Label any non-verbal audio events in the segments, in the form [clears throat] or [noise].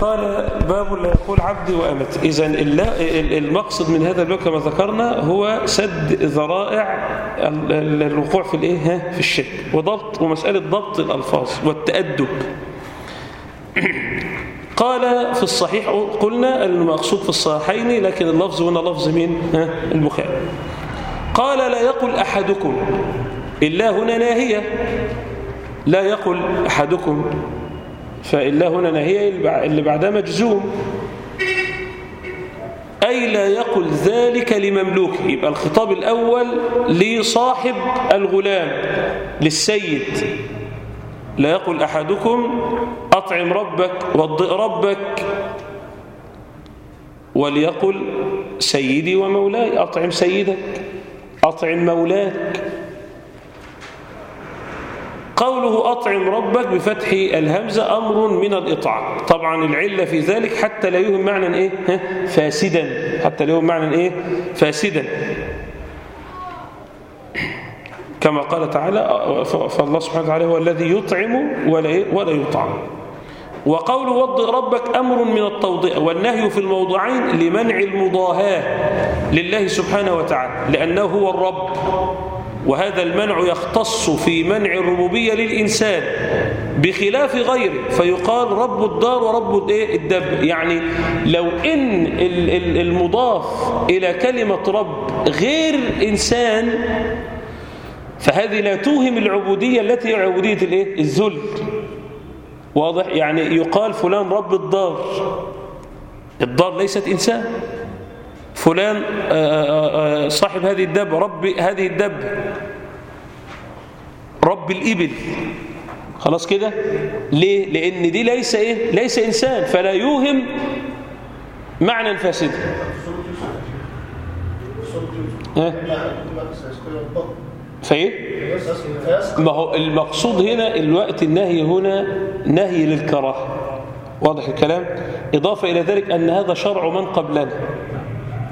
قال باب لا يقول عبدي وأمتي إذا المقصد من هذا الباب كما ذكرنا هو سد ذرائع ال- ال- الوقوع في الإيه؟ في الشرك. وضبط ومسألة ضبط الألفاظ والتأدب. [clears throat] قال في الصحيح قلنا المقصود في الصحيحين لكن اللفظ هنا لفظ ها؟ البخاري. قال لا يقل أحدكم. إلا هنا ناهية. لا يقل أحدكم. فإلا هنا ناهية اللي بعدها مجزوم. أي لا يقل ذلك لمملوكه. يبقى الخطاب الأول لصاحب الغلام للسيد. لا يقل أحدكم أطعم ربك وضئ ربك وليقل سيدي ومولاي. أطعم سيدك أطعم مولاك. قوله أطعم ربك بفتح الهمزة أمر من الإطعام. طبعا العلة في ذلك حتى لا يهم معنى إيه؟ فاسدا. حتى لا يهم معنى إيه؟ فاسدا. كما قال تعالى فالله سبحانه وتعالى هو الذي يطعم ولا؟ ولا يطعم. وقوله وضئ ربك أمر من التوضئة والنهي في الموضعين لمنع المضاهاة لله سبحانه وتعالى لأنه هو الرب. وهذا المنع يختص في منع الربوبية للإنسان بخلاف غيره. فيقال رب الدار ورب الدب. يعني لو إن المضاف إلى كلمة رب غير إنسان فهذه لا توهم العبودية التي هي عبودية الإيه؟ الذل. واضح؟ يعني يقال فلان رب الدار. الدار ليست إنسان. فلان صاحب هذه الدب رب هذه الدب رب الإبل. خلاص كده؟ ليه؟ لأن دي ليس إيه؟ ليس إنسان فلا يوهم معنى فاسد فإيه؟ ما هو المقصود هنا الوقت النهي هنا نهي للكراهة. واضح الكلام؟ إضافة إلى ذلك أن هذا شرع من قبلنا.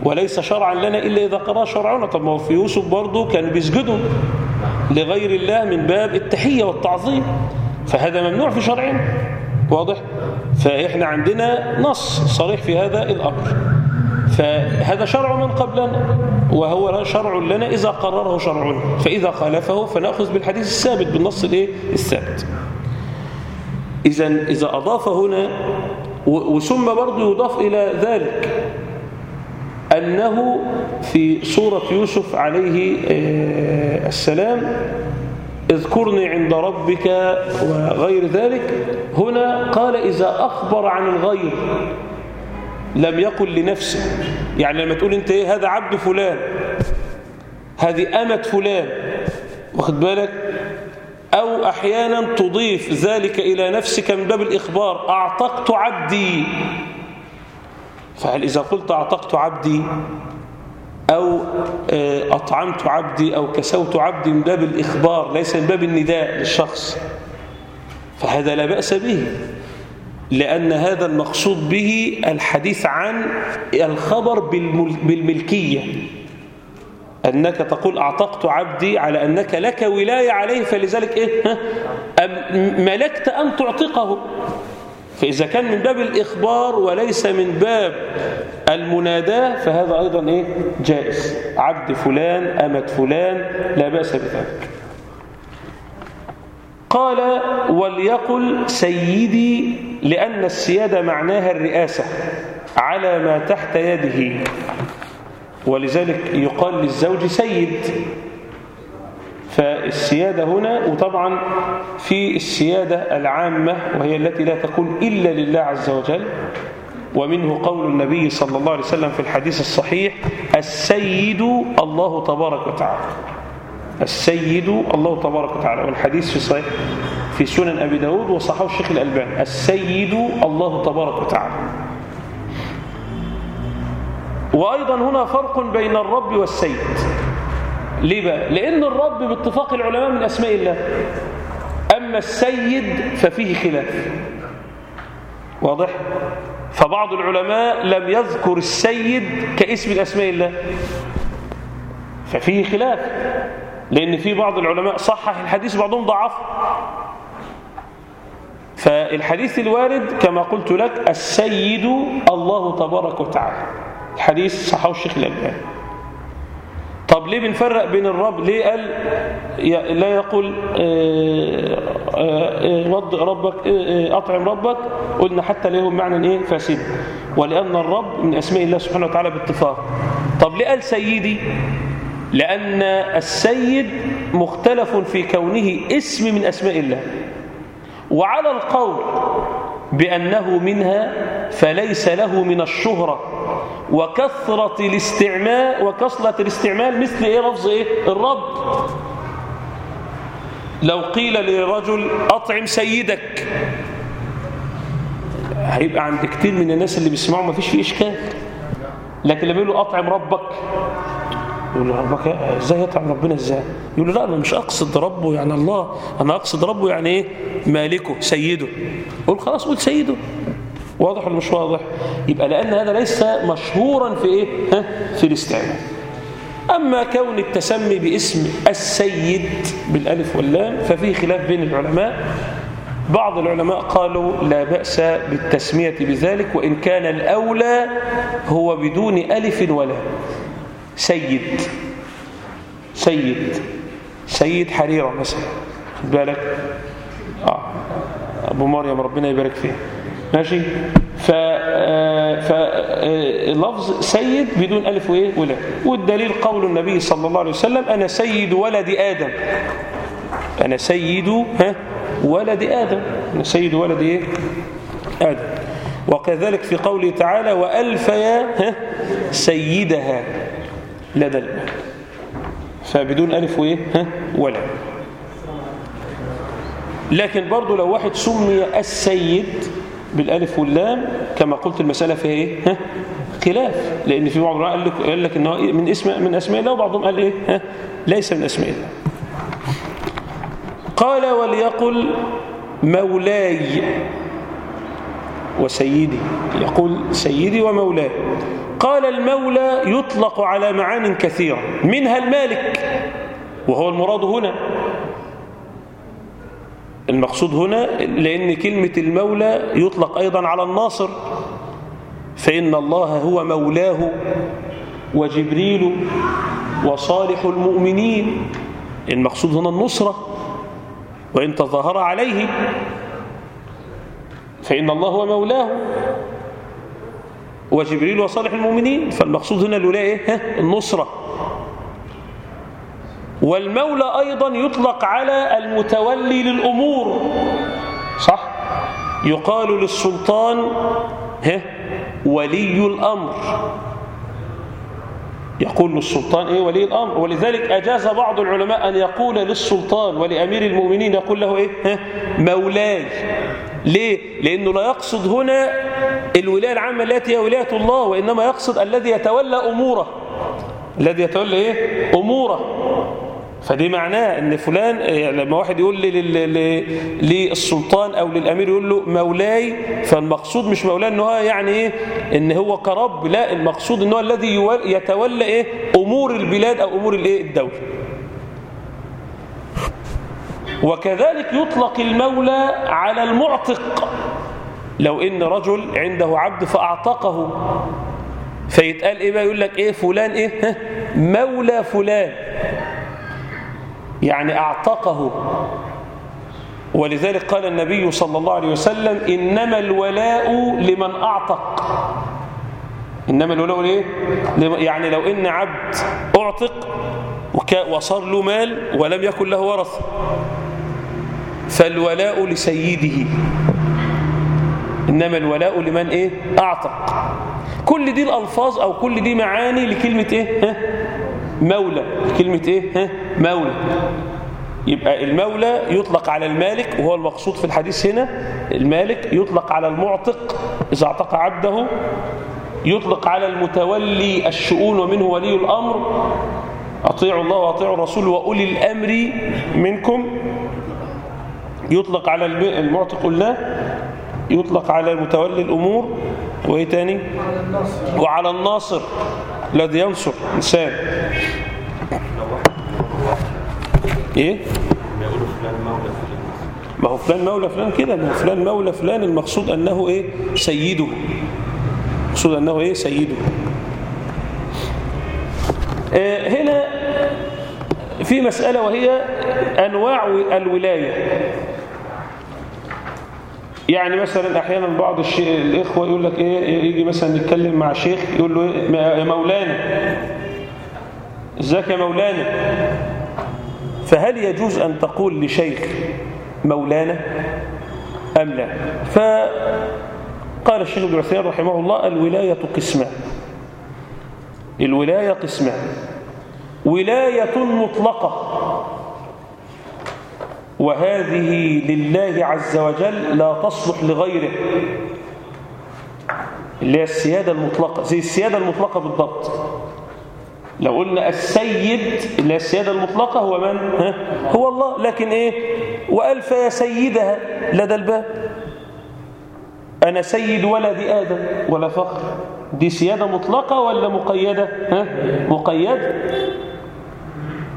وليس شرعا لنا إلا إذا قرأ شرعنا. طب ما هو في يوسف برضه كانوا بيسجدوا لغير الله من باب التحية والتعظيم فهذا ممنوع في شرعنا. واضح؟ فإحنا عندنا نص صريح في هذا الأمر. فهذا شرع من قبلنا وهو شرع لنا إذا قرره شرعنا فإذا خالفه فنأخذ بالحديث الثابت بالنص الإيه؟ الثابت. إذا إذا أضاف هنا وثم برضه يضاف إلى ذلك أنه في سورة يوسف عليه السلام اذكرني عند ربك وغير ذلك. هنا قال إذا أخبر عن الغير لم يقل لنفسه. يعني لما تقول أنت إيه هذا عبد فلان هذه أمة فلان واخد بالك؟ أو أحيانا تضيف ذلك إلى نفسك من باب الإخبار أعتقت عبدي. فهل إذا قلت أعتقت عبدي أو أطعمت عبدي أو كسوت عبدي من باب الإخبار ليس من باب النداء للشخص فهذا لا بأس به لأن هذا المقصود به الحديث عن الخبر بالملكية. أنك تقول أعتقت عبدي على أنك لك ولاية عليه فلذلك إيه؟ ملكت أن تعتقه. فإذا كان من باب الإخبار وليس من باب المناداة فهذا أيضا إيه؟ جائز. عبد فلان أمة فلان لا بأس بذلك. قال وليقل سيدي لأن السيادة معناها الرئاسة على ما تحت يده. ولذلك يقال للزوج سيد. فالسيادة هنا وطبعا في السيادة العامة وهي التي لا تكون إلا لله عز وجل ومنه قول النبي صلى الله عليه وسلم في الحديث الصحيح السيد الله تبارك وتعالى. السيد الله تبارك وتعالى. والحديث في صحيح في سنن أبي داود وصححه الشيخ الألباني السيد الله تبارك وتعالى. وأيضا هنا فرق بين الرب والسيد. ليه بقى؟ لأن الرب باتفاق العلماء من أسماء الله. أما السيد ففيه خلاف. واضح؟ فبعض العلماء لم يذكر السيد كاسم الأسماء الله. ففيه خلاف. لأن في بعض العلماء صحح الحديث بعضهم ضعف. فالحديث الوارد كما قلت لك السيد الله تبارك وتعالى. الحديث صححه الشيخ الألباني. طب ليه بنفرق بين الرب؟ ليه قال لا يقول وض ربك أطعم ربك؟ قلنا حتى لهم معنى إيه؟ فاسد. ولأن الرب من أسماء الله سبحانه وتعالى باتفاق. طب ليه قال سيدي؟ لأن السيد مختلف في كونه اسم من أسماء الله. وعلى القول بأنه منها فليس له من الشهرة. وكثرة الاستعمال وكثرة الاستعمال مثل إيه لفظ إيه؟ الرب. لو قيل لرجل أطعم سيدك. هيبقى عند كتير من الناس اللي بيسمعوا ما فيش فيه إشكال. لكن لما يقولوا أطعم ربك. يقول له ربك إزاي يطعم ربنا إزاي؟ يقول له لا أنا مش أقصد ربه يعني الله أنا أقصد ربه يعني إيه؟ مالكه سيده. قول خلاص قول سيده. واضح ولا مش واضح؟ يبقى لأن هذا ليس مشهورا في إيه؟ ها؟ في الاستعمال. أما كون التسمي باسم السيد بالألف واللام ففيه خلاف بين العلماء. بعض العلماء قالوا لا بأس بالتسمية بذلك وإن كان الأولى هو بدون ألف ولا. سيد. سيد. سيد حريرة مثلا خد بالك؟ آه. أبو مريم ربنا يبارك فيه. ماشي؟ ف فلفظ سيد بدون ألف وإيه ولا. والدليل قول النبي صلى الله عليه وسلم أنا سيد ولد آدم. أنا سيد ها؟ ولد آدم. أنا سيد ولد إيه؟ آدم. وكذلك في قوله تعالى وألف يا ها؟ سيدها. لدى المال فبدون ألف وإيه؟ ها؟ ولا. لكن برضو لو واحد سمي السيد بالألف واللام كما قلت المسألة فيها إيه؟ ها؟ خلاف. لأن في بعض قال لك قال لك انه من اسم من أسماء الله وبعضهم قال إيه؟ ها؟ ليس من أسماء الله. قال وليقل مولاي وسيدي. يقول سيدي ومولاي. قال المولى يطلق على معان كثيرة منها المالك وهو المراد هنا. المقصود هنا لأن كلمة المولى يطلق أيضا على الناصر. فإن الله هو مولاه وجبريل وصالح المؤمنين. المقصود هنا النصرة وإن تظاهر عليه فإن الله هو مولاه. وجبريل وصالح المؤمنين. فالمقصود هنا الولاية النصرة. والمولى أيضا يطلق على المتولي للأمور. صح؟ يقال للسلطان ها؟ ولي الأمر. يقول للسلطان إيه؟ ولي الأمر. ولذلك أجاز بعض العلماء أن يقول للسلطان ولأمير المؤمنين يقول له إيه؟ ها؟ مولاي. ليه؟ لأنه لا يقصد هنا الولاية العامة التي هي ولاية الله وإنما يقصد الذي يتولى أموره. الذي يتولى إيه؟ أموره. فدي معناه إن فلان لما واحد يقول لي للسلطان أو للأمير يقول له مولاي فالمقصود مش مولاي إن هو يعني إيه؟ إن هو كرب لا المقصود إن هو الذي يتولى إيه؟ أمور البلاد أو أمور الإيه؟ الدولة. وكذلك يطلق المولى على المعتق. لو إن رجل عنده عبد فأعتقه. فيتقال إيه بقى؟ يقول لك إيه؟ فلان إيه؟ مولى فلان. يعني أعتقه. ولذلك قال النبي صلى الله عليه وسلم إنما الولاء لمن أعتق. إنما الولاء ليه؟ يعني لو إن عبد أعتق وصار له مال ولم يكن له ورث. فالولاء لسيده. إنما الولاء لمن إيه؟ أعتق كل دي الألفاظ أو كل دي معاني لكلمة إيه؟ ها؟ مولى كلمة إيه؟ ها؟ مولى يبقى المولى يطلق على المالك وهو المقصود في الحديث هنا المالك يطلق على المعتق إذا اعتق عبده يطلق على المتولي الشؤون ومنه ولي الأمر أطيعوا الله وأطيعوا الرسول وأولي الأمر منكم يطلق على المعتق الله يطلق على متولي الأمور وإيه تاني؟ وعلى الناصر الذي ينصر إنسان. إيه؟ ما هو فلان مولى فلان كده ما هو فلان مولى فلان المقصود أنه إيه؟ سيده. المقصود أنه إيه؟ سيده. آه هنا في مسألة وهي أنواع الولاية. يعني مثلا أحيانا بعض الشيء الإخوة يقول لك إيه يجي مثلا يتكلم مع شيخ يقول له إيه يا مولانا. إزيك يا مولانا؟ فهل يجوز أن تقول لشيخ مولانا؟ أم لا؟ فقال الشيخ ابن عثيمين رحمه الله الولاية قسمان الولاية قسمان ولاية مطلقة. وهذه لله عز وجل لا تصلح لغيره اللي هي السيادة المطلقة زي السيادة المطلقة بالضبط. لو قلنا السيد اللي هي السيادة المطلقة هو من؟ ها؟ هو الله. لكن إيه؟ وألف يا سيدها لدى الباب. أنا سيد ولد آدم. ولا فخر دي سيادة مطلقة ولا مقيدة؟ ها؟ مقيدة.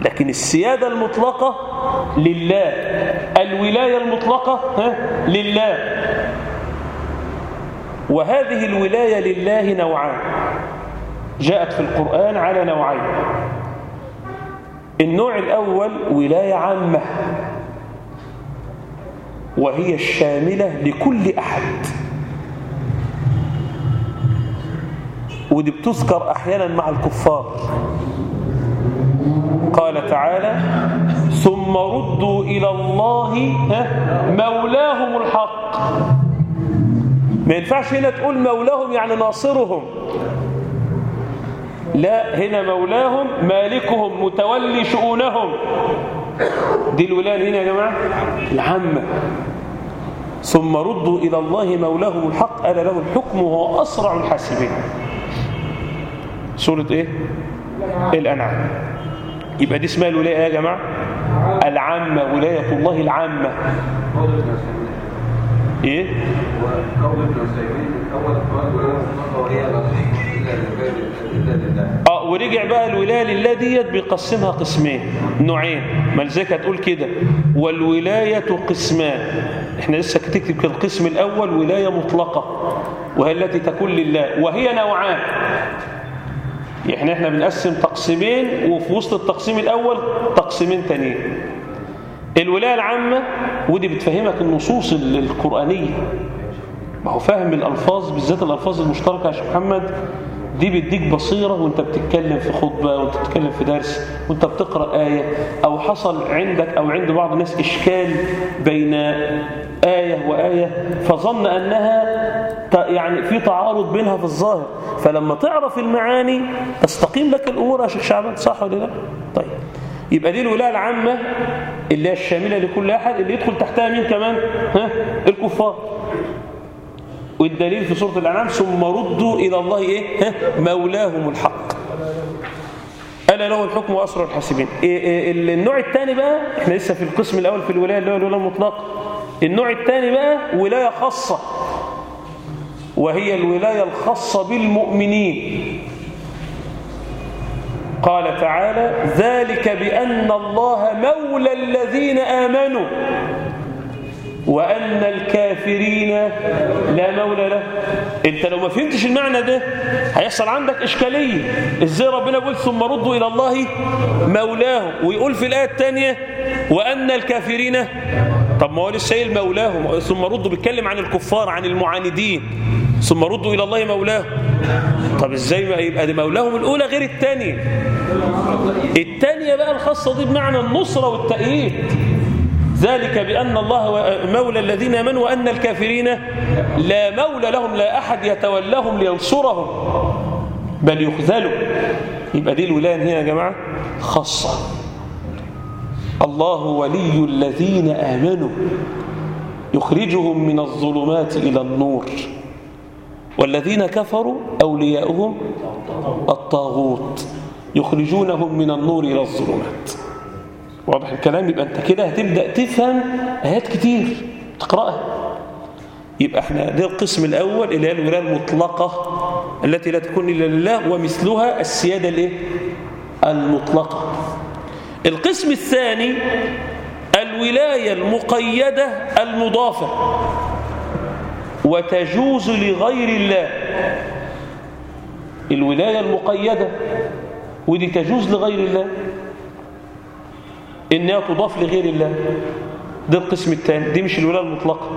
لكن السيادة المطلقة لله. الولاية المطلقة؟ لله. وهذه الولاية لله نوعان. جاءت في القرآن على نوعين. النوع الأول ولاية عامة. وهي الشاملة لكل أحد. ودي بتذكر أحيانا مع الكفار. قال تعالى ثم ردوا إلى الله مولاهم الحق. ما ينفعش هنا تقول مولاهم يعني ناصرهم. لا هنا مولاهم مالكهم متولي شؤونهم. دي الولاية هنا يا جماعة العامة. ثم ردوا إلى الله مولاهم الحق ألا له الحكم وهو أسرع الحاسبين. سورة إيه؟ الأنعام. يبقى دي اسمها الولاية يا جماعة؟ العامة ولاية الله العامة. إيه؟ آه ورجع بقى الولاية لله ديت بيقسمها قسمين. نوعين. ملزكة تقول كده. والولاية قسمان. إحنا لسه كتكتب كده القسم الأول ولاية مطلقة. وهي التي تكون لله. وهي نوعان. يعني إحنا بنقسم تقسيمين وفي وسط التقسيم الأول تقسيمين تانيين. الولاية العامة ودي بتفهمك النصوص القرآنية. ما هو فهم الألفاظ بالذات الألفاظ المشتركة يا شيخ محمد دي بيديك بصيرة وانت بتتكلم في خطبة وانت بتتكلم في درس وانت بتقرأ آية أو حصل عندك أو عند بعض الناس إشكال بين آية وآية فظن أنها يعني في تعارض بينها في الظاهر فلما تعرف المعاني تستقيم لك الأمور يا شيخ شعبان صح ولا لا؟ طيب يبقى دي الولاية العامة اللي هي الشاملة لكل أحد اللي يدخل تحتها مين كمان؟ ها؟ الكفار والدليل في سورة الأنعام ثم ردوا إلى الله إيه؟ ها؟ مولاهم الحق. ألا له الحكم وأسرع الحاسبين. إيه إيه النوع الثاني بقى إحنا لسه في القسم الأول في الولاية اللي هو الولاية المطلقة. النوع الثاني بقى ولاية خاصة وهي الولاية الخاصة بالمؤمنين. قال تعالى ذلك بأن الله مولى الذين آمنوا. وأن الكافرين لا مولى له. أنت لو ما فهمتش المعنى ده هيحصل عندك إشكالية. إزاي ربنا يقول ثم ردوا إلى الله مولاه ويقول في الآية الثانية وأن الكافرين طب ما هو لسه مولاهم. ثم ردوا بيتكلم عن الكفار عن المعاندين. ثم ردوا إلى الله مولاه طب إزاي ما يبقى دي مولاهم الأولى غير الثانية. الثانية بقى الخاصة دي بمعنى النصرة والتأييد. ذلك بأن الله مولى الذين آمنوا وأن الكافرين لا مولى لهم لا أحد يتولاهم لينصرهم بل يخذلوا. يبقى دي الولاية هنا يا جماعة خاصة. الله ولي الذين آمنوا. يخرجهم من الظلمات إلى النور. والذين كفروا أولياؤهم الطاغوت. يخرجونهم من النور إلى الظلمات. واضح الكلام يبقى انت كده هتبدأ تفهم آيات كتير تقرأها. يبقى إحنا ده القسم الأول اللي هي الولاية المطلقة التي لا تكون إلا لله ومثلها السيادة الإيه؟ المطلقة. القسم الثاني الولاية المقيدة المضافة وتجوز لغير الله. الولاية المقيدة ودي تجوز لغير الله. إنها تضاف لغير الله. ده القسم الثاني. دي مش الولاية المطلقة.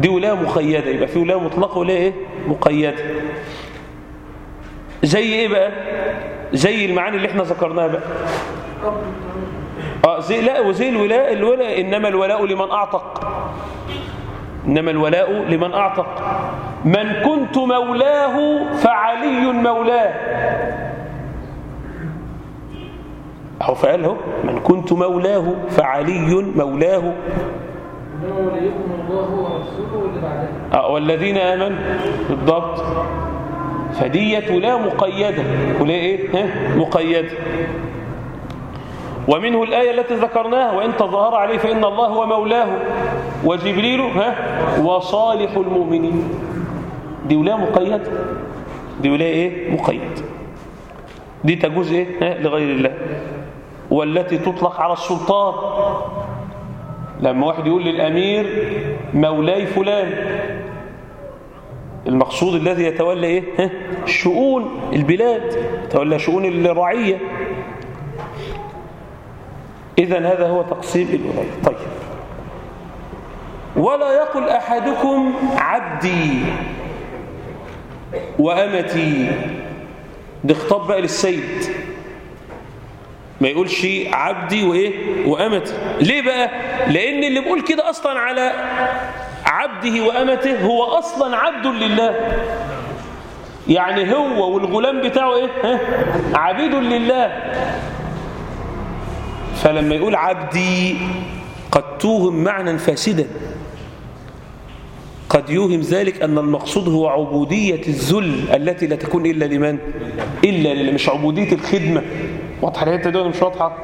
دي ولاية مقيدة. يبقى في ولاية مطلقة ولاية إيه؟ مقيدة. زي إيه بقى؟ زي المعاني اللي إحنا ذكرناها بقى. آه زي لا وزي الولاء الولاء إنما الولاء لمن أعتق. إنما الولاء لمن أعتق. من كنت مولاه فعلي مولاه. فقال اهو من كنت مولاه فعلي مولاه. آه، والذين آمنوا بالضبط. فديت ولاية مقيدة. ولاية إيه؟ ها؟ مقيدة. ومنه الآية التي ذكرناها وإن تظاهر عليه فإن الله هو مولاه. وجبريل ها؟ وصالح المؤمنين. دي ولاية مقيدة دي ولاية إيه؟ مقيدة دي تجوز إيه؟ ها؟ لغير الله. والتي تطلق على السلطان. لما واحد يقول للأمير مولاي فلان المقصود الذي يتولى ها؟ شؤون البلاد يتولى شؤون الرعية. إذا هذا هو تقسيم الولاية. طيب. ولا يقل أحدكم عبدي وأمتي ده خطاب بقى للسيد. ما يقولش عبدي وإيه؟ وأمتي. ليه بقى؟ لأن اللي بيقول كده أصلا على عبده وأمته هو أصلا عبد لله. يعني هو والغلام بتاعه إيه؟ ها؟ عبيد لله. فلما يقول عبدي قد توهم معنى فاسدا. قد يوهم ذلك أن المقصود هو عبودية الذل التي لا تكون إلا لمن؟ إلا مش عبودية الخدمة. واضحة الحتة دي ولا مش واضحة؟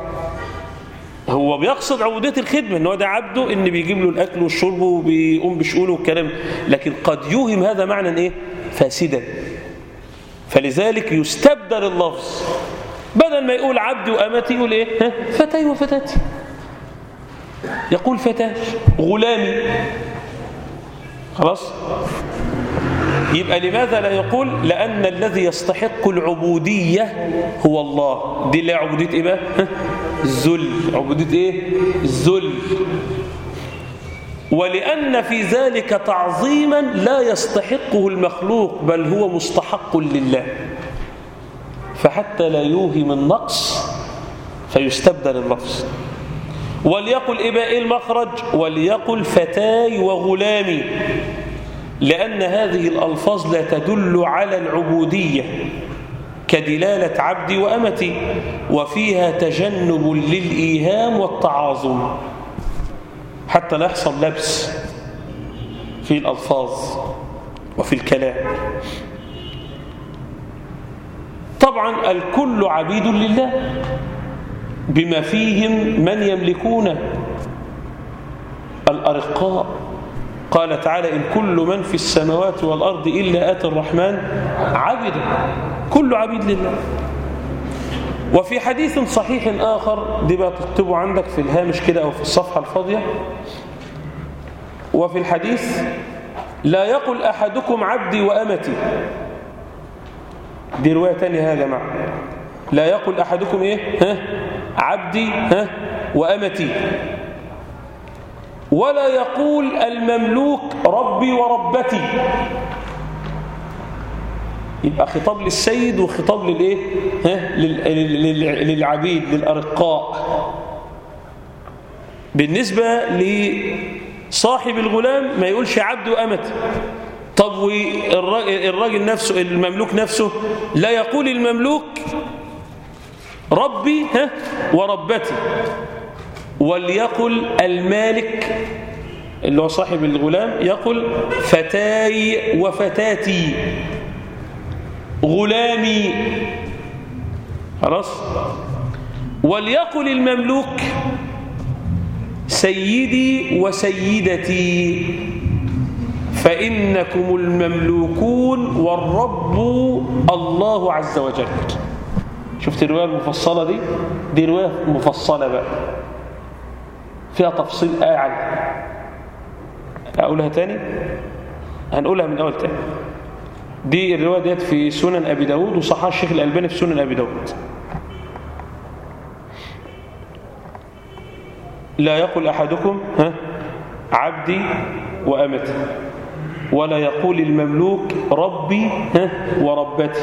هو بيقصد عبودية الخدمة إن هو ده عبده إن بيجيب له الأكل والشرب وبيقوم بشؤونه والكلام لكن قد يوهم هذا معنى إيه؟ فاسدا. فلذلك يستبدل اللفظ. بدل ما يقول عبدي وامتي يقول إيه؟ ها؟ فتاي وفتاتي. يقول فتاة غلامي. خلاص؟ يبقى لماذا لا يقول؟ لأن الذي يستحق العبودية هو الله. دي اللي عبودية إيه بقى؟ الذل. عبودية إيه؟ الذل. ولأن في ذلك تعظيما لا يستحقه المخلوق بل هو مستحق لله. فحتى لا يوهم النقص فيستبدل اللفظ وليقل إيه بقى؟ إيه المخرج؟ وليقل فتاي وغلامي. لأن هذه الألفاظ لا تدل على العبودية كدلالة عبدي وأمتي وفيها تجنب للإيهام والتعاظم. حتى لا يحصل لبس في الألفاظ وفي الكلام. طبعا الكل عبيد لله بما فيهم من يملكون الأرقاء. قال تعالى إن كل من في السماوات والأرض إلا آتي الرحمن عبدا كل عبيد لله. وفي حديث صحيح آخر دي بقى تكتبه عندك في الهامش كده أو في الصفحة الفاضية. وفي الحديث لا يقل أحدكم عبدي وأمتي. دي رواية تانية يا جماعة. لا يقل أحدكم إيه؟ ها؟ عبدي ها؟ وأمتي. ولا يقول المملوك ربي وربتي. يبقى خطاب للسيد وخطاب للإيه؟ ها؟ لل- للعبيد للأرقاء. بالنسبة لصاحب الغلام ما يقولش عبد وامتي طب والراجل نفسه المملوك نفسه لا يقول المملوك ربي ها؟ وربتي. وليقل المالك اللي هو صاحب الغلام يقول فتاي وفتاتي. غلامي. خلاص؟ وليقل المملوك سيدي وسيدتي. فإنكم المملوكون والرب الله عز وجل. شفت الرواية المفصلة دي؟ دي رواية مفصلة بقى. فيها تفصيل أعلى أقولها تاني؟ هنقولها من أول تاني. دي الرواية ديت في سنن أبي داود وصحها الشيخ الألباني في سنن أبي داود. لا يقول أحدكم ها عبدي وأمتي ولا يقول المملوك ربي ها وربتي.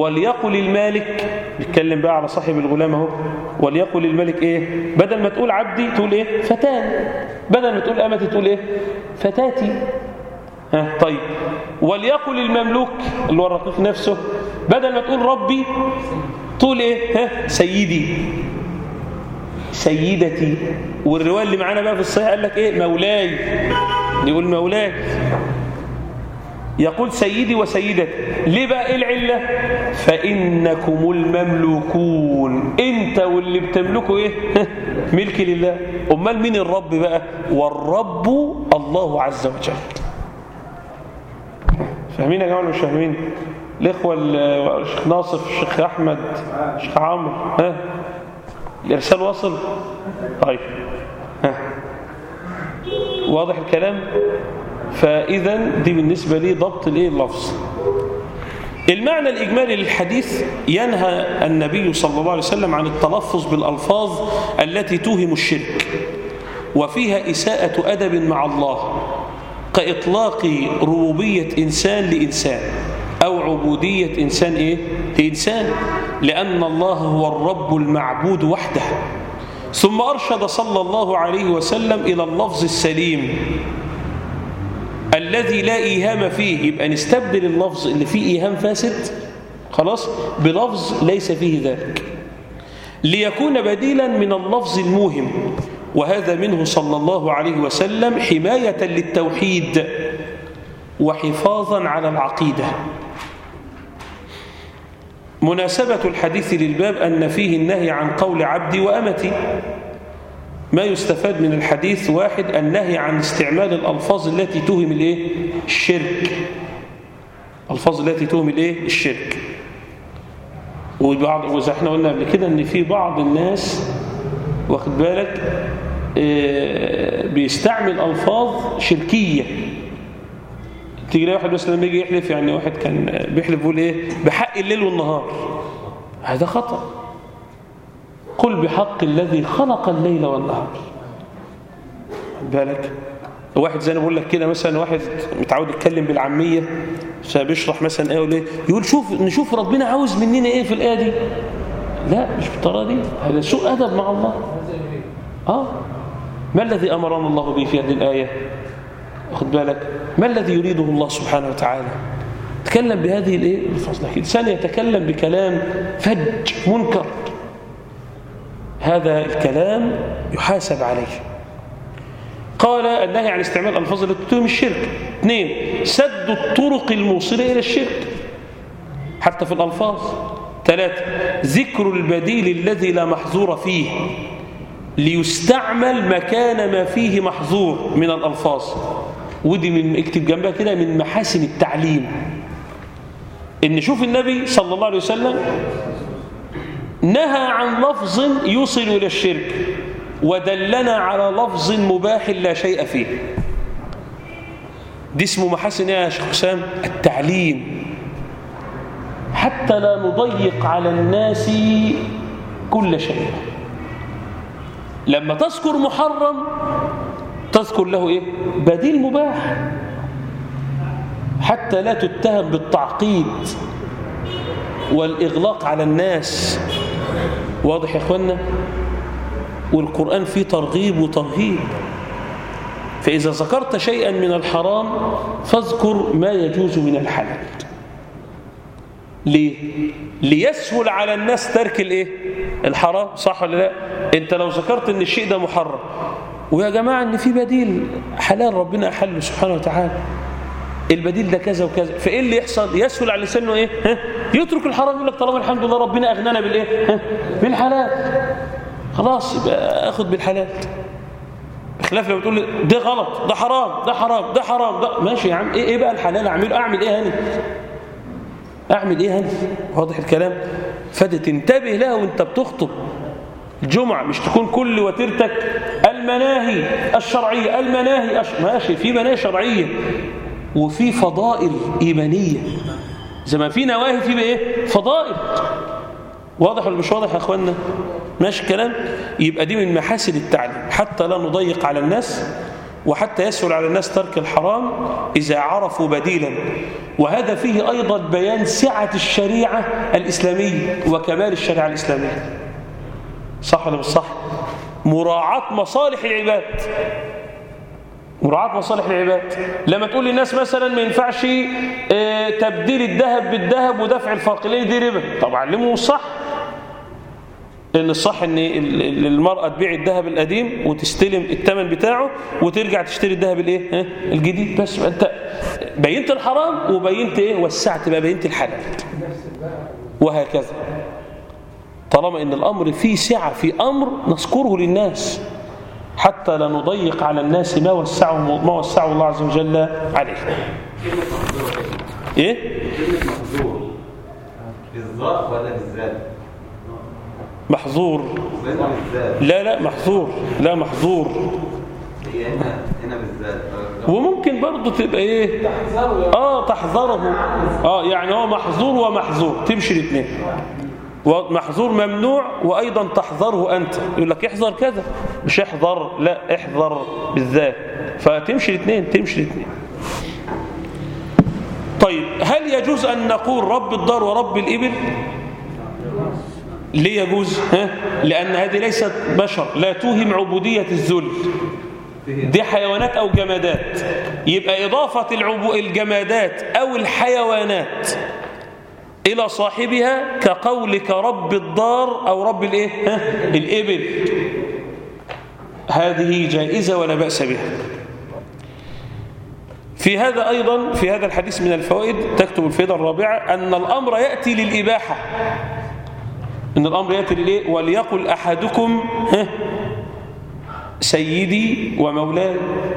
وليقل المالك نتكلم بقى على صاحب الغلام اهو وليقل الملك إيه؟ بدل ما تقول عبدي تقول إيه؟ فتان بدل ما تقول أمتي تقول إيه؟ فتاتي. ها طيب. وليقل المملوك اللي هو الرقيق نفسه بدل ما تقول ربي تقول إيه؟ ها سيدي. سيدتي. والرواية اللي معانا بقى في الصحيح قال لك إيه؟ مولاي. يقول مولاي. يقول سيدي وسيدتي ليه بقى إيه العلة؟ فإنكم المملوكون. أنت واللي بتملكوا إيه؟ [laughs] ملك لله. أمال مين الرب بقى؟ والرب الله عز وجل. فاهمين يا جماعة مش فاهمين؟ الإخوة الشيخ ناصر الشيخ أحمد الشيخ عمرو ها؟ الإرسال واصل؟ طيب ها؟ واضح الكلام؟ فاذا دي بالنسبة لي ضبط الإيه؟ اللفظ. المعنى الإجمالي للحديث ينهى النبي صلى الله عليه وسلم عن التلفظ بالألفاظ التي توهم الشرك وفيها إساءة أدب مع الله كإطلاق ربوبية إنسان لإنسان أو عبودية إنسان إيه؟ لإنسان لأن الله هو الرب المعبود وحده. ثم أرشد صلى الله عليه وسلم إلى اللفظ السليم الذي لا إيهام فيه يبقى نستبدل اللفظ اللي فيه إيهام فاسد خلاص؟ بلفظ ليس فيه ذلك. ليكون بديلا من اللفظ الموهم وهذا منه صلى الله عليه وسلم حماية للتوحيد وحفاظا على العقيدة. مناسبة الحديث للباب أن فيه النهي عن قول عبدي وأمتي. ما يستفاد من الحديث واحد النهي عن استعمال الألفاظ التي توهم الايه الشرك. الألفاظ التي توهم الايه الشرك. وبعض وزي إحنا قلنا قبل كده إن في بعض الناس واخد بالك آه بيستعمل ألفاظ شركية. تيجي لي واحد مثلا لما يجي يحلف يعني واحد كان بيحلف يقول إيه؟ بحق الليل والنهار. هذا خطأ. قل بحق الذي خلق الليل والنهار. بالك؟ واحد زي أنا بقول لك كده مثلا واحد متعود يتكلم بالعامية فبيشرح مثلا إيه يقول إيه يقول شوف نشوف ربنا عاوز مننا إيه في الآية دي. لا مش بالطريقة دي. هذا سوء أدب مع الله. آه. ما الذي أمرنا الله به في هذه الآية؟ واخد بالك. ما الذي يريده الله سبحانه وتعالى؟ تكلم بهذه الإيه؟ الفصل الانسان يتكلم بكلام فج منكر. هذا الكلام يحاسب عليه. قال النهي عن استعمال الألفاظ التي تتهم الشرك. اثنين سد الطرق الموصلة إلى الشرك حتى في الألفاظ. ثلاثة ذكر البديل الذي لا محظور فيه ليستعمل مكان ما فيه محظور من الألفاظ. ودي من اكتب جنبها كده من محاسن التعليم. إن شوف النبي صلى الله عليه وسلم نهى عن لفظ يوصل إلى الشرك ودلنا على لفظ مباح لا شيء فيه. دي اسمه محاسن يا شيخ حسام؟ التعليم. حتى لا نضيق على الناس كل شيء. لما تذكر محرم تذكر له إيه؟ بديل مباح. حتى لا تتهم بالتعقيد والإغلاق على الناس. واضح يا إخوانا؟ والقرآن فيه ترغيب وترهيب. فإذا ذكرت شيئا من الحرام فاذكر ما يجوز من الحلال. ليه؟ ليسهل على الناس ترك الإيه؟ الحرام صح ولا لا؟ أنت لو ذكرت إن الشيء ده محرم. ويا جماعة إن في بديل حلال ربنا أحله سبحانه وتعالى. البديل ده كذا وكذا. فإيه اللي يحصل؟ يسهل على لسانه إيه؟ ها؟ يترك الحرام يقول لك طالما الحمد لله ربنا أغنانا بالإيه؟ ها؟ بالحلال. خلاص يبقى اخد بالحلال. بخلاف لو تقول لي ده غلط ده حرام ده حرام ده حرام ده ماشي يا عم. إيه إيه بقى الحلال؟ اعمله أعمل إيه هاني؟ أعمل إيه هاني؟ واضح الكلام. فتنتبه لها وانت بتخطب. جمعة مش تكون كل وتيرتك المناهي الشرعية المناهي أش... ماشي في مناهي شرعية. وفي فضائل إيمانية. زي ما في نواهي في إيه فضائل. واضح ولا مش واضح يا اخوانا ماشي الكلام؟ يبقى دي من محاسن التعليم. حتى لا نضيق على الناس وحتى يسهل على الناس ترك الحرام إذا عرفوا بديلا. وهذا فيه أيضا بيان سعة الشريعة الإسلامية وكمال الشريعة الإسلامية. صح ولا مش صح؟ مراعاة مصالح العباد. مراعاة مصالح العباد. لما تقول للناس مثلا ما ينفعش آه، تبديل الذهب بالذهب ودفع الفرق ليه دي ربا؟ طب علمهم الصح. ان الصح إن ال- ال- المرأة تبيع الذهب القديم وتستلم الثمن بتاعه وترجع تشتري الذهب الإيه؟ الجديد بس. انت بينت الحرام وبينت إيه؟ وسعت بقى بينت الحلال. وهكذا. طالما إن الأمر فيه سعة في أمر نذكره للناس. حتى لا نضيق على الناس ما وسعه ما وسعه الله عز وجل عليه. إيه؟ كلمة محظور بالظاء ولا بالذات؟ محظور. لا لا محظور. لا محظور. هي هنا هنا بالذات. وممكن برضه تبقى إيه؟ آه تحذره. آه يعني هو محظور ومحظور. تمشي الاثنين ومحظور ممنوع وأيضا تحذره أنت. يقول لك احذر كذا. مش احذر لا احذر بالذات. فتمشي الاثنين تمشي الاثنين. طيب هل يجوز أن نقول رب الدار ورب الإبل؟ ليه يجوز؟ ها؟ لأن هذه ليست بشر. لا توهم عبودية الذل. دي حيوانات أو جمادات. يبقى إضافة الجمادات أو الحيوانات. إلى صاحبها كقولك رب الدار أو رب الإيه؟ الإبل. هذه جائزة ولا بأس بها. في هذا أيضا في هذا الحديث من الفوائد تكتب الفائدة الرابعة أن الأمر يأتي للإباحة. أن الأمر يأتي للإيه؟ وليقل أحدكم سيدي ومولاي.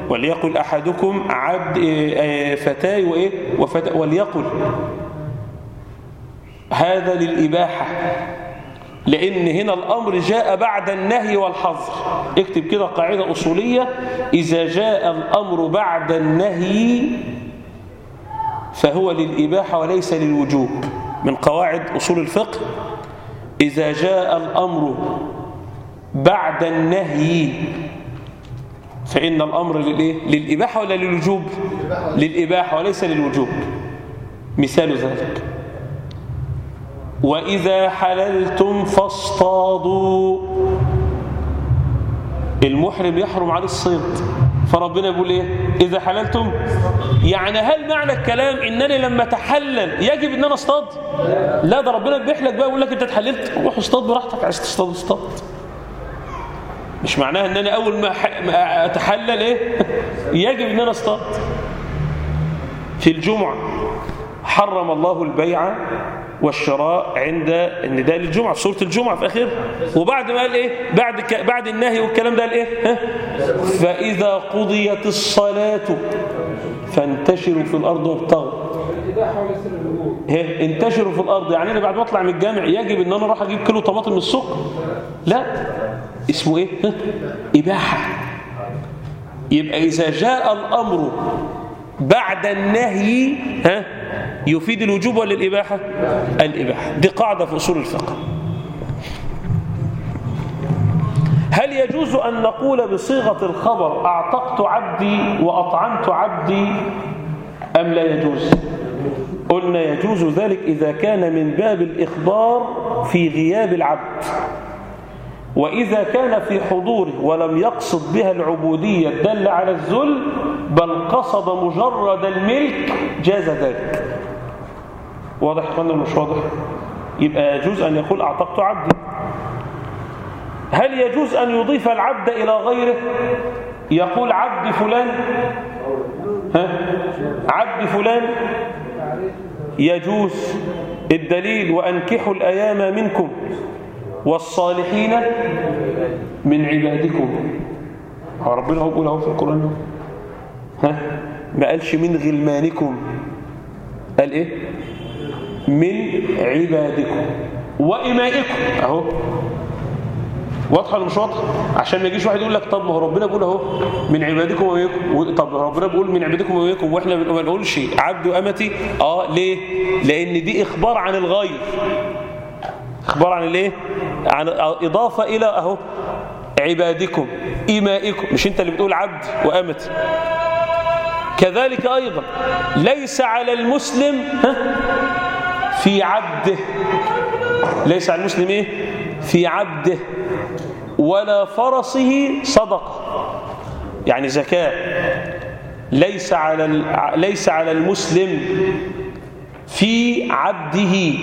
وليقل أحدكم عبد آه، فتاي وإيه؟ وفتاة وليقل. هذا للإباحة لأن هنا الأمر جاء بعد النهي والحظر. اكتب كده قاعدة أصولية إذا جاء الأمر بعد النهي فهو للإباحة وليس للوجوب. من قواعد أصول الفقه إذا جاء الأمر بعد النهي فإن الأمر للإيه؟ للإباحة ولا للوجوب؟ للإباحة وليس للوجوب. مثال ذلك. وإذا حللتم فاصطادوا. المحرم يحرم عليه الصيد. فربنا يقول إيه؟ إذا حللتم. يعني هل معنى الكلام إنني لما أتحلل يجب إن أنا أصطاد؟ لا ده ربنا بيبيح لك بقى يقول لك أنت اتحللت. روح اصطاد براحتك عايز تصطاد اصطاد. مش معناها ان أنا أول ما ما أتحلل إيه؟ يجب إن أنا أصطاد. في الجمعة حرم الله البيع والشراء عند النداء للجمعة في سوره الجمعة في اخرها وبعد ما قال إيه؟ بعد. بعد النهي والكلام ده قال إيه؟ ها؟ فإذا قضيت الصلاة فانتشروا في الأرض وابتغوا. إيه؟ انتشروا في الأرض. يعني أنا بعد ما أطلع من الجامع يجب إن أنا أروح أجيب كيلو طماطم من السوق؟ لا. اسمه ها؟ إباحة. يبقى إذا جاء الأمر بعد النهي ها؟ يفيد الوجوب ولا الإباحة. الاباحه دي قاعدة في أصول الفقه. هل يجوز أن نقول بصيغة الخبر أعتقت عبدي وأطعمت عبدي أم لا يجوز؟ قلنا يجوز ذلك إذا كان من باب الإخبار في غياب العبد. وإذا كان في حضوره ولم يقصد بها العبودية الدالة على الذل بل قصد مجرد الملك جاز ذلك. واضح قلنا مش واضح؟ يبقى يجوز أن يقول أعتقت عبدي. هل يجوز أن يضيف العبد إلى غيره؟ يقول عبد فلان. ها؟ عبد فلان. يجوز. الدليل وأنكحوا الأيام منكم. والصالحين من عبادكم. هو ربنا هو بيقول اهو في القرآن. ها ما قالش من غلمانكم. قال إيه؟ من عبادكم. وإمائكم. اهو. واضحة ولا مش واضحة؟ عشان ما يجيش واحد يقول لك طب ما هو ربنا بيقول اهو من عبادكم وإياكم و- طب ربنا بيقول من عبادكم وإياكم وإحنا ما بنقولش. عبد وأمتي. آه ليه؟ لأن دي إخبار عن الغير أخبار عن الايه عن إضافة إلى أهو عبادكم إمائكم مش أنت اللي بتقول عبد وامتي كذلك أيضا ليس على المسلم في عبده. ليس على المسلم إيه؟ في عبده ولا فرسه صدقة. يعني زكاة. ليس على ليس على المسلم في عبده.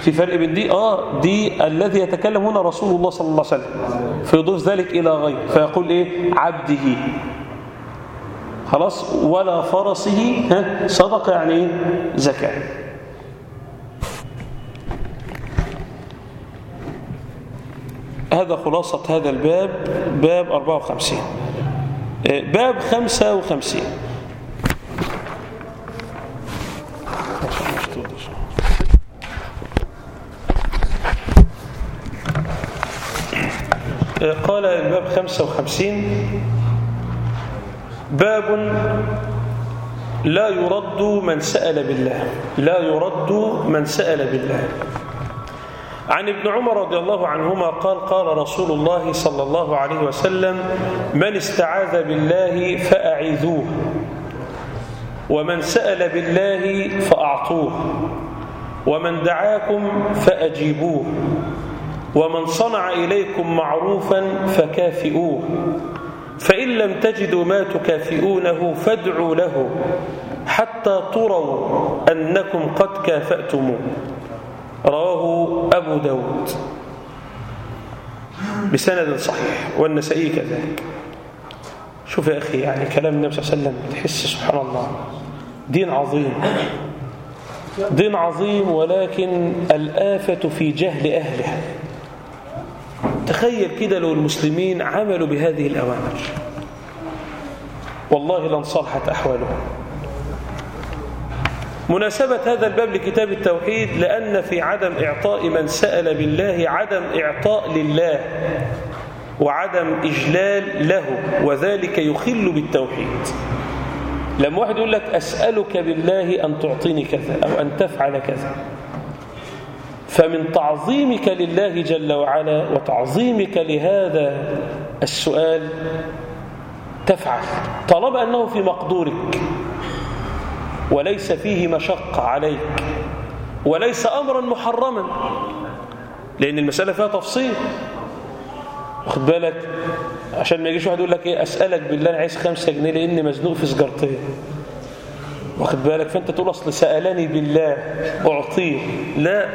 في فرق بين دي؟ آه دي الذي يتكلم هنا رسول الله صلى الله عليه وسلم. فيضيف ذلك إلى غيره فيقول إيه؟ عبده. خلاص؟ ولا فرسه. ها؟ صدقه يعني إيه؟ زكاة. هذا خلاصة هذا الباب باب 54 آه، باب 55 قال الباب 55 باب لا يرد من سأل بالله. لا يرد من سأل بالله. عن ابن عمر رضي الله عنهما قال قال رسول الله صلى الله عليه وسلم من استعاذ بالله فأعيذوه ومن سأل بالله فأعطوه ومن دعاكم فأجيبوه. ومن صنع إليكم معروفا فكافئوه. فإن لم تجدوا ما تكافئونه فادعوا له حتى تروا أنكم قد كافأتموه. رواه أبو داود. بسند صحيح والنسائي كذلك. شوف يا أخي يعني كلام النبي صلى الله عليه وسلم تحس سبحان الله. دين عظيم. دين عظيم ولكن الآفة في جهل أهله. تخيل كده لو المسلمين عملوا بهذه الأوامر والله لانصلحت أحوالهم. مناسبة هذا الباب لكتاب التوحيد لأن في عدم إعطاء من سأل بالله عدم إعطاء لله وعدم إجلال له وذلك يخل بالتوحيد. لما واحد يقول لك أسألك بالله أن تعطيني كذا أو أن تفعل كذا. فمن تعظيمك لله جل وعلا وتعظيمك لهذا السؤال تفعل. طالما أنه في مقدورك وليس فيه مشقة عليك وليس أمرا محرما لأن المسألة فيها تفصيل. واخد بالك عشان ما يجيش واحد يقول لك إيه أسألك بالله أنا عايز خمسة جنيه لأني مزنوق في سجارتين. واخد بالك؟ فأنت تقول أصل سألني بالله أعطيه. لا.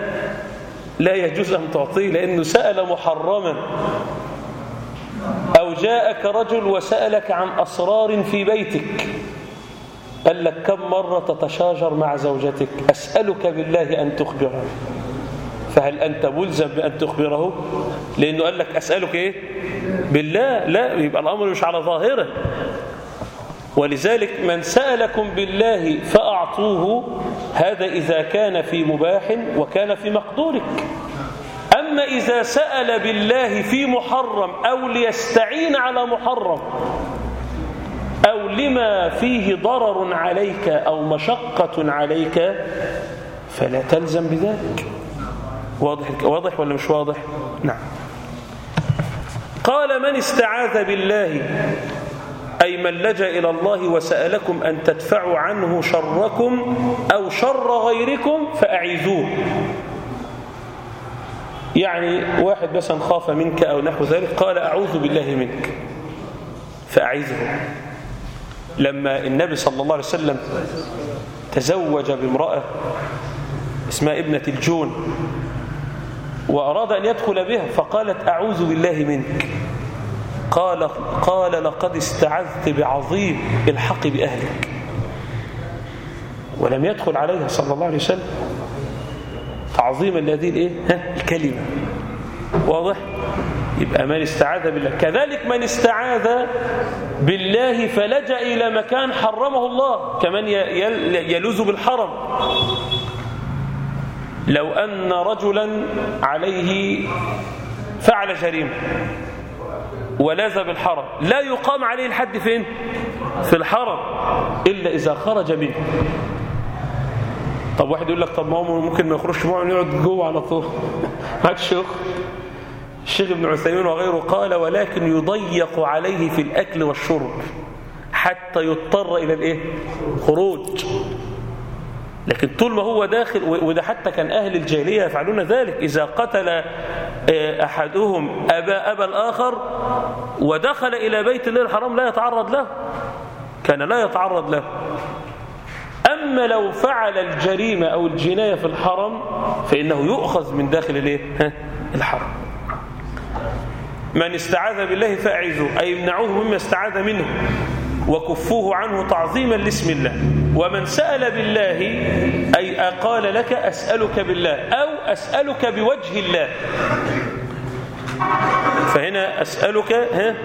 لا يجوز ان تعطيه لأنه سأل محرما. أو جاءك رجل وسألك عن أسرار في بيتك. قال لك كم مرة تتشاجر مع زوجتك؟ أسألك بالله أن تخبرني فهل أنت ملزم بأن تخبره؟ لأنه قال لك أسألك إيه؟ بالله. لا يبقى الأمر مش على ظاهره. ولذلك من سألكم بالله فأعطوه هذا إذا كان في مباح وكان في مقدورك. أما إذا سأل بالله في محرم أو ليستعين على محرم أو لما فيه ضرر عليك أو مشقة عليك فلا تلزم بذلك. واضح واضح ولا مش واضح؟ نعم. قال من استعاذ بالله؟ أي من لجأ إلى الله وسألكم أن تدفعوا عنه شركم أو شر غيركم فأعيذوه. يعني واحد مثلا خاف منك أو نحو ذلك قال أعوذ بالله منك فأعيذه. لما النبي صلى الله عليه وسلم تزوج بامرأة اسمها ابنة الجون وأراد أن يدخل بها فقالت أعوذ بالله منك. قال, قال لقد استعذت بعظيم الحق بأهلك. ولم يدخل عليها صلى الله عليه وسلم. تعظيما لهذه الايه ها؟ الكلمة. واضح؟ يبقى من استعاذ بالله. كذلك من استعاذ بالله فلجأ إلى مكان حرمه الله. كمن يلوذ بالحرم. لو أن رجلا عليه فعل جريمة. ولاذ بالحرم. لا يقام عليه الحد فين؟ في الحرم إلا إذا خرج منه. طب واحد يقول لك طب ما هو ممكن ما يخرجش معه يقعد جوه على طول؟ [laughs] عادش يخرج الشيخ ابن عثيمين وغيره قال ولكن يضيق عليه في الأكل والشرب حتى يضطر إلى الإيه؟ خروج. لكن طول ما هو داخل وده حتى كان أهل الجاهلية يفعلون ذلك إذا قتل أحدهم أبا, أبا الآخر ودخل إلى بيت الله الحرام لا يتعرض له كان لا يتعرض له. أما لو فعل الجريمة أو الجناية في الحرم فإنه يؤخذ من داخل الإيه؟ الحرم. من استعاذ بالله فأعذوه أي امنعوه مما استعاذ منه. وكفوه عنه تعظيما لاسم الله. ومن سأل بالله أي قال لك أسألك بالله أو أسألك بوجه الله. فهنا أسألك ها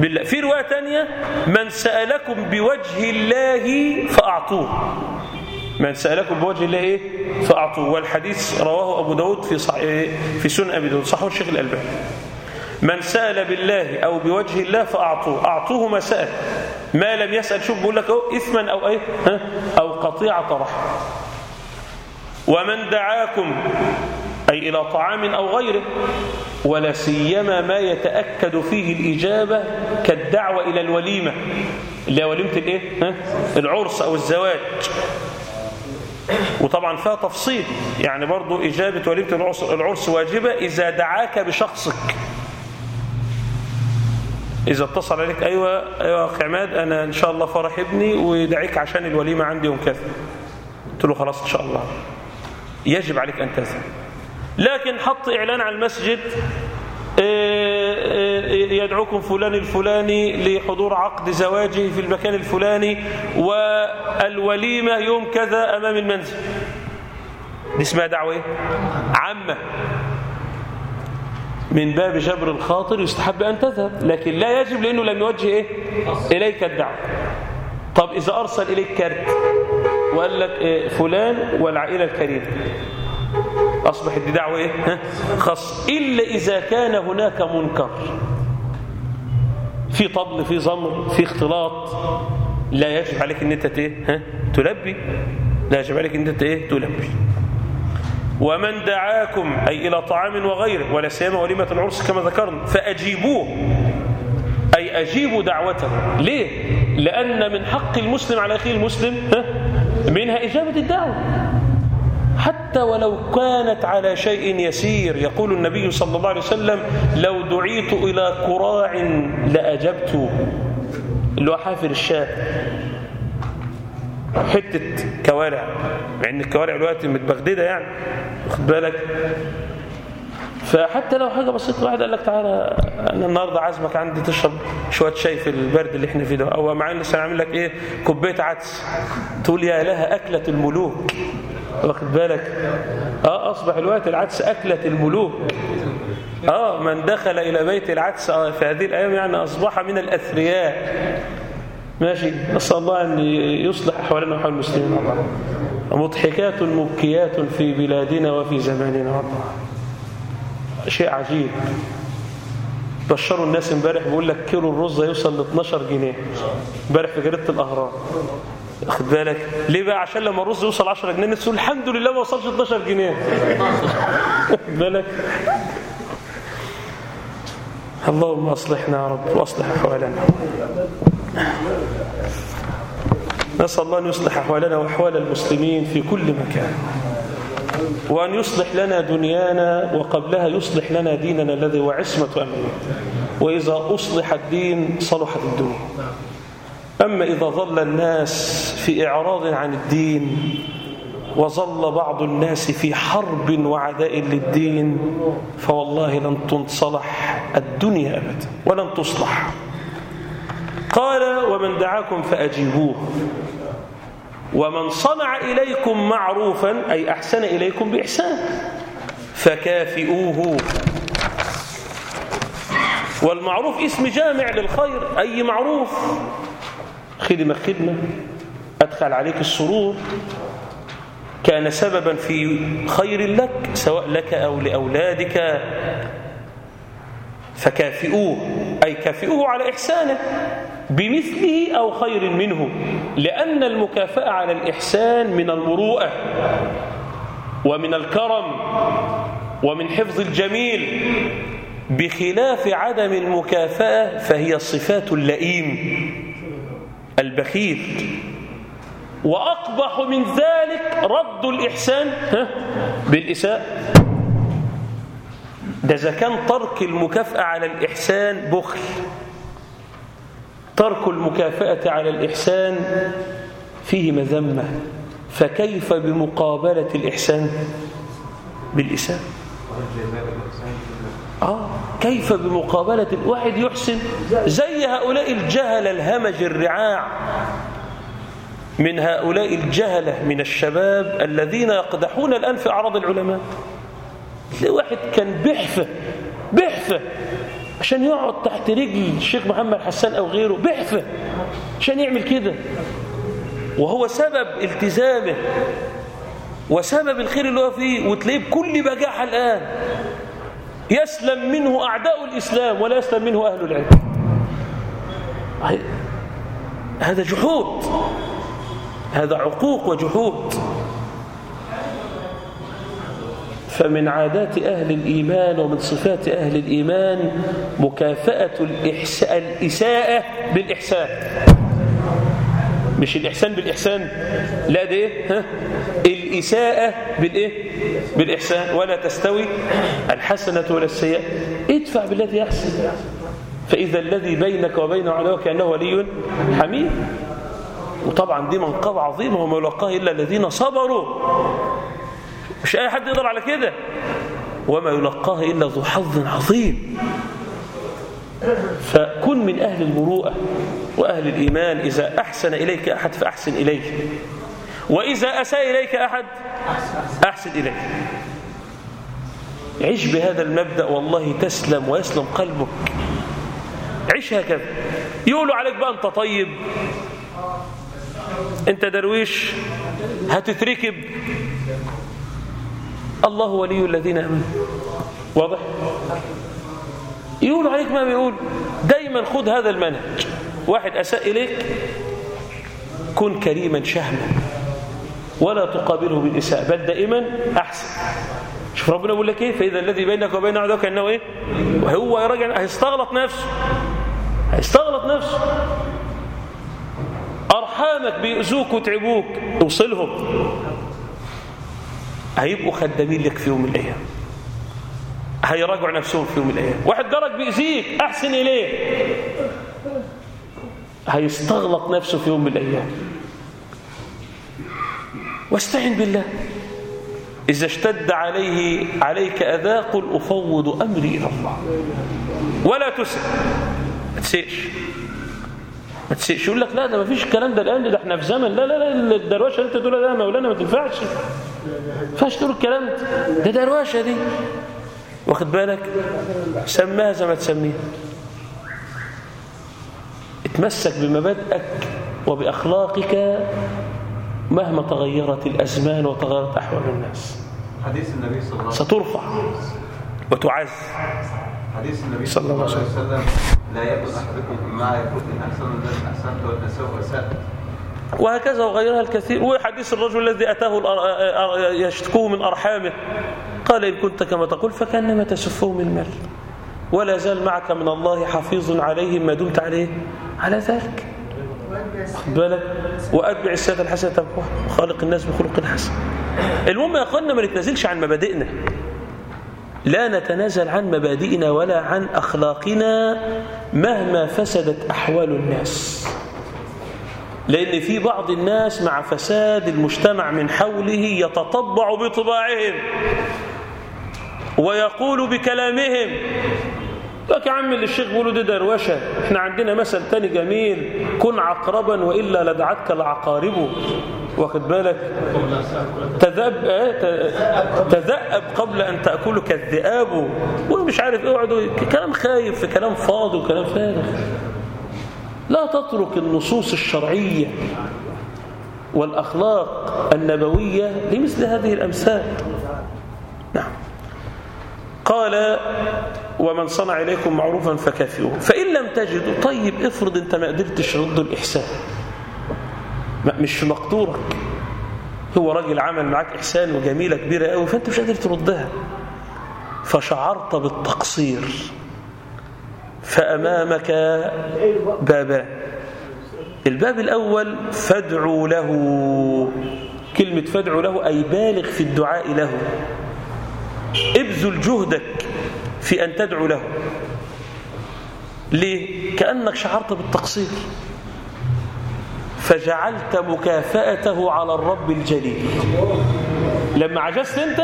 بالله. في رواية تانية من سألكم بوجه الله فأعطوه. من سألكم بوجه الله إيه؟ فأعطوه. والحديث رواه أبو داود في, صحيح في سنن أبي داود. صحيح الشيخ الألباني. من سأل بالله أو بوجه الله فأعطوه. أعطوه ما سأل. ما لم يسأل شوف بيقول لك أهو إثما أو إيه ها؟ أو قطيعة رحم ومن دعاكم أي إلى طعام أو غيره ولا سيما ما يتأكد فيه الإجابة كالدعوة إلى الوليمة اللي هي وليمة الإيه؟ ها؟ العرس أو الزواج وطبعا فيها تفصيل يعني برضو إجابة وليمة العرس واجبة إذا دعاك بشخصك إذا اتصل عليك أيوة أيوة عماد أنا إن شاء الله فرح ابني ويدعيك عشان الوليمة عندي يوم كذا. قلت له خلاص إن شاء الله. يجب عليك أن تذهب لكن حط إعلان على المسجد يدعوكم فلان الفلاني لحضور عقد زواجه في المكان الفلاني والوليمة يوم كذا أمام المنزل. دي اسمها دعوة إيه؟ عامة. من باب جبر الخاطر يستحب أن تذهب لكن لا يجب لأنه لم يوجه إيه؟ إليك الدعوة. طب إذا أرسل إليك كارت وقال لك إيه فلان والعائلة الكريمة. أصبحت دي دعوة إيه؟ خاص إلا إذا كان هناك منكر. في طبل في زمر في اختلاط لا يجب عليك إن أنت إيه؟ ها؟ تلبي. لا يجب عليك إن أنت إيه؟ تلبي. ومن دعاكم أي إلى طعام وغيره ولا سيما وليمة العرس كما ذكرنا فأجيبوه. أي أجيبوا دعوته. ليه؟ لأن من حق المسلم على أخيه المسلم ها منها إجابة الدعوة. حتى ولو كانت على شيء يسير يقول النبي صلى الله عليه وسلم لو دعيت إلى كراع لأجبت اللي هو حافر الشاة. حتة كوارع مع إن الكوارع دلوقتي متبغددة يعني واخد بالك؟ فحتى لو حاجة بسيطة واحد قال لك تعالى أنا النهارده عازمك عندي تشرب شوية شاي في البرد اللي إحنا فيه ده أو معايا لسه عامل لك إيه كوباية عدس. تقول يا لها أكلة الملوك. واخد بالك؟ آه أصبح الوقت العدس أكلة الملوك. آه من دخل إلى بيت العدس آه في هذه الأيام يعني أصبح من الأثرياء. ماشي. نسأل الله أن يصلح أحوالنا وأحوال المسلمين. مضحكات مبكيات في بلادنا وفي زماننا. والله شيء عجيب. بشروا الناس امبارح بيقول لك كيلو الرز يوصل ل 12 جنيه. امبارح في جريدة الأهرام. واخد بالك. ليه بقى؟ عشان لما الرز يوصل 10 جنيه الناس تقول الحمد لله ما وصلش 12 جنيه. واخد بالك. اللهم أصلحنا يا رب وأصلح أحوالنا. نسأل الله أن يصلح أحوالنا وأحوال المسلمين في كل مكان. وأن يصلح لنا دنيانا وقبلها يصلح لنا ديننا الذي هو عصمة أمرنا وإذا أصلح الدين صلحت الدنيا أما إذا ظل الناس في إعراض عن الدين وظل بعض الناس في حرب وعداء للدين فوالله لن تنصلح الدنيا أبدا ولن تصلح. قال ومن دعاكم فأجيبوه. ومن صنع إليكم معروفا أي أحسن إليكم بإحسان فكافئوه. والمعروف اسم جامع للخير أي معروف. خدمة خدمة. أدخل عليك السرور. كان سببا في خير لك سواء لك أو لأولادك. فكافئوه أي كافئوه على إحسانه. بمثله أو خير منه لأن المكافأة على الإحسان من المروءة ومن الكرم ومن حفظ الجميل بخلاف عدم المكافأة فهي صفات اللئيم البخيل. وأقبح من ذلك رد الإحسان بالإساءة. ده إذا كان ترك المكافأة على الإحسان بخل. ترك المكافأة على الإحسان فيه مذمة. فكيف بمقابلة الإحسان بالإساءة آه كيف بمقابلة الواحد يحسن زي هؤلاء الجهل الهمج الرعاع من هؤلاء الجهلة من الشباب الذين يقدحون الآن في أعراض العلماء. واحد كان بحفة بحفة عشان يقعد تحت رجل الشيخ محمد حسان أو غيره بحفة عشان يعمل كده. وهو سبب التزامه وسبب الخير اللي هو فيه وتلاقيه بكل بجاحة الآن يسلم منه أعداء الإسلام ولا يسلم منه أهل العلم. هذا جحود هذا عقوق وجحود. فمن عادات أهل الإيمان ومن صفات أهل الإيمان مكافأة الإحس... الإساءة بالإحسان مش الإحسان بالإحسان لا ده إيه؟ ها؟ الإساءة بالإيه؟ بالإحسان ولا تستوي الحسنة ولا السيئة ادفع بالذي أحسن فإذا الذي بينك وبين عدوك كأنه ولي حميد وطبعا دي منقبة عظيمة وما إلا الذين صبروا مش أي حد يقدر على كده. وما يلقاها إلا ذو حظ عظيم. فكن من أهل المروءة وأهل الإيمان. إذا أحسن إليك أحد فأحسن إليه. وإذا أساء إليك أحد أحسن إليه. عيش بهذا المبدأ والله تسلم ويسلم قلبك. عيش هكذا. يقولوا عليك بقى أنت طيب. أنت درويش. هتتركب. الله ولي الذين آمنوا. واضح؟ يقولوا عليك ما بيقول. دايما خذ هذا المنهج. واحد أساء إليك كن كريما شهما. ولا تقابله بالإساءة. بل دائما أحسن. شوف ربنا بيقول لك إيه؟ فإذا الذي بينك وبين عدوك إنه إيه؟ وهو يراجع هيستغلط نفسه. هيستغلط نفسه. أرحامك بيؤذوك وتعبوك. اوصلهم هيبقوا خدامين لك في يوم من الأيام. هيراجعوا نفسهم في يوم من الأيام. واحد جارك بيأذيك أحسن إليه. هيستغلط نفسه في يوم من الأيام. واستعن بالله. إذا اشتد عليه عليك أذى قل أفوض أمري إلى الله. ولا تسأل. ما تسيش ما تسيش يقول لك؟ لا ده ما فيش الكلام ده الآن ده إحنا في زمن لا لا لا الدروشه اللي أنت تقولها ده يا مولانا ما تنفعش. ما ينفعش تقول الكلام ده. ده دروشه دي. واخد بالك؟ سماها زي ما تسميها. اتمسك بمبادئك وبأخلاقك مهما تغيرت الأزمان وتغيرت أحوال الناس. حديث النبي صلى الله عليه وسلم. سترفع وتعز. حديث النبي صلى الله عليه وسلم. لا يكن أحدكم مع يكون ان أحسن الناس احسنت وتسوى اساءت وهكذا وغيرها الكثير. وحديث الرجل الذي أتاه يشتكوه من أرحامه. قال إن كنت كما تقول فكأنما تسفهم المال ولا زال معك من الله حفيظ عليهم ما دمت عليه. على ذلك. بالك. وأتبع السيئة الحسنة. وخالق الناس بخلق حسن. المهم يا أخوانا ما نتنازلش عن مبادئنا. لا نتنازل عن مبادئنا ولا عن أخلاقنا مهما فسدت أحوال الناس. لأن في بعض الناس مع فساد المجتمع من حوله يتطبع بطباعهم ويقول بكلامهم لك يا عم اللي الشيخ بيقولوا دي دروشة. إحنا عندنا مثل تاني جميل. كن عقربا وإلا لدعتك العقارب. واخد بالك؟ تذب آه ت- تذأب قبل أن تأكلك الذئاب. ومش عارف إيه يقعدوا كلام خايف في كلام فاضي وكلام فارغ. لا تترك النصوص الشرعية والأخلاق النبوية لمثل هذه الأمثال. نعم. قال ومن صنع إليكم معروفا فكافئوه. فإن لم تجدوا طيب افرض أنت ما قدرتش رد الإحسان. مش في مقدورك. هو راجل عمل معاك إحسان وجميلة كبيرة قوي فأنت مش قادر تردها. فشعرت بالتقصير. فأمامك بابان. الباب الأول فادعوا له. كلمة فادعوا له أي بالغ في الدعاء له. ابذل جهدك. في أن تدعو له. ليه؟ كأنك شعرت بالتقصير. فجعلت مكافأته على الرب الجليل. لما عجزت أنت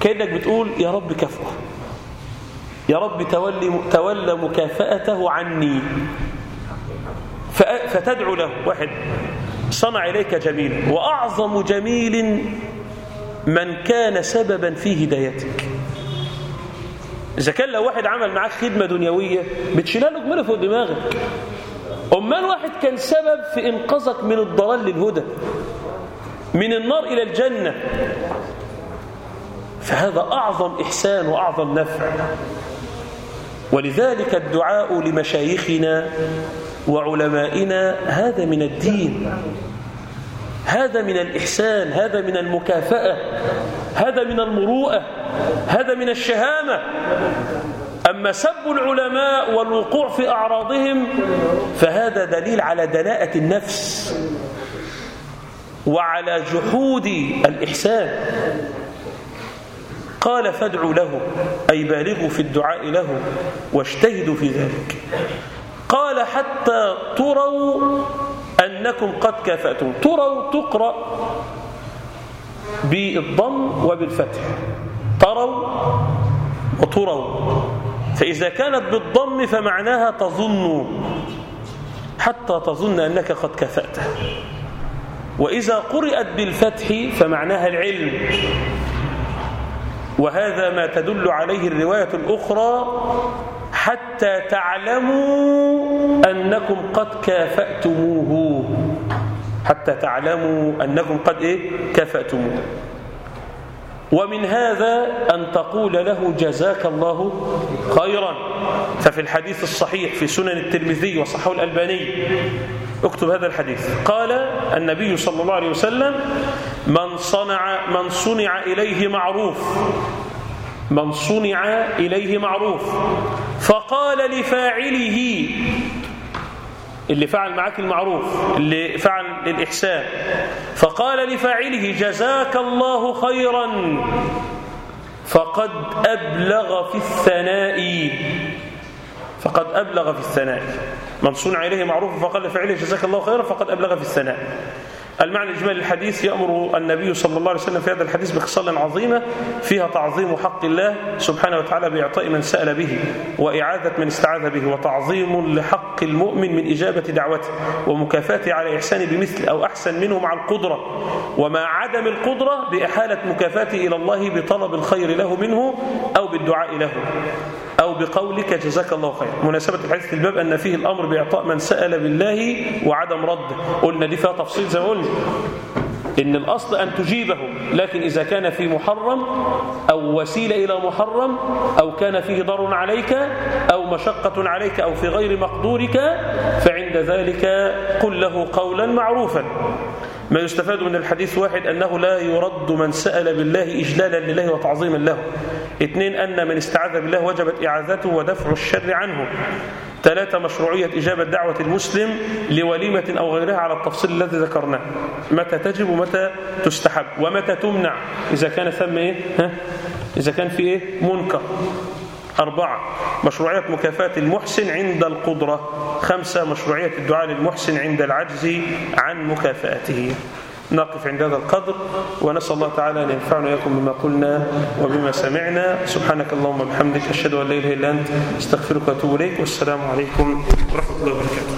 كأنك بتقول يا رب كفه يا رب تولي تولى مكافأته عني. فتدعو له. واحد صنع إليك جميل. وأعظم جميل من كان سببا في هدايتك. إذا كان لو واحد عمل معاك خدمة دنيوية بتشيلها له جميلة فوق دماغك. أمال واحد كان سبب في إنقاذك من الضلال للهدى من النار إلى الجنة. فهذا أعظم إحسان وأعظم نفع. ولذلك الدعاء لمشايخنا وعلمائنا هذا من الدين. هذا من الإحسان هذا من المكافأة هذا من المروءة هذا من الشهامة. أما سب العلماء والوقوع في أعراضهم فهذا دليل على دناءة النفس وعلى جحود الإحسان. قال فادعوا له أي بالغوا في الدعاء له واجتهدوا في ذلك. قال حتى تروا أنكم قد كافأتم تروا تقرأ بالضم وبالفتح. تروا وتروا. فإذا كانت بالضم فمعناها تظن. حتى تظن أنك قد كفأته وإذا قرأت بالفتح فمعناها العلم. وهذا ما تدل عليه الرواية الأخرى حتى تعلموا أنكم قد كافأتموه. حتى تعلموا أنكم قد إيه؟ كافأتموه. ومن هذا أن تقول له جزاك الله خيرا. ففي الحديث الصحيح في سنن الترمذي وصححه الألباني. اكتب هذا الحديث. قال النبي صلى الله عليه وسلم من صنع من صنع إليه معروف من صنع إليه معروف. فقال لفاعله اللي فعل معاك المعروف اللي فعل للإحسان. فقال لفاعله جزاك الله خيرا. فقد أبلغ في الثناء. فقد أبلغ في الثناء. من صنع إليه معروف فقال لفاعله جزاك الله خيرا فقد أبلغ في الثناء. المعنى الإجمالي للحديث يأمر النبي صلى الله عليه وسلم في هذا الحديث بخصال عظيمة فيها تعظيم حق الله سبحانه وتعالى بإعطاء من سأل به وإعادة من استعاذ به وتعظيم لحق المؤمن من إجابة دعوته ومكافاته على إحسانه بمثل أو أحسن منه مع القدرة ومع عدم القدرة بإحالة مكافاته إلى الله بطلب الخير له منه أو بالدعاء له. أو بقولك جزاك الله خير. مناسبة الحديث في الباب أن فيه الأمر بإعطاء من سأل بالله وعدم رده قلنا دي فيها تفصيل زي ما قلنا. إن الأصل أن تجيبه لكن إذا كان في محرم أو وسيلة إلى محرم أو كان فيه ضر عليك أو مشقة عليك أو في غير مقدورك فعند ذلك قل له قولا معروفا. ما يستفاد من الحديث واحد أنه لا يرد من سأل بالله إجلالا لله وتعظيما له. اثنين أن من استعاذ بالله وجبت إعاذته ودفع الشر عنه. ثلاثة مشروعية إجابة دعوة المسلم لوليمة أو غيرها على التفصيل الذي ذكرناه. متى تجب ومتى تستحب؟ ومتى تمنع؟ إذا كان ثم إيه؟ ها؟ إذا كان في إيه؟ منكر. أربعة مشروعية مكافأة المحسن عند القدرة. خمسة مشروعية الدعاء للمحسن عند العجز عن مكافأته. نقف عند هذا القدر ونسأل الله تعالى أن ينفعنا إياكم بما قلنا وبما سمعنا. سبحانك اللهم وبحمدك أشهد أن لا إله إلا أنت أستغفرك وأتوب إليك والسلام عليكم ورحمة الله وبركاته.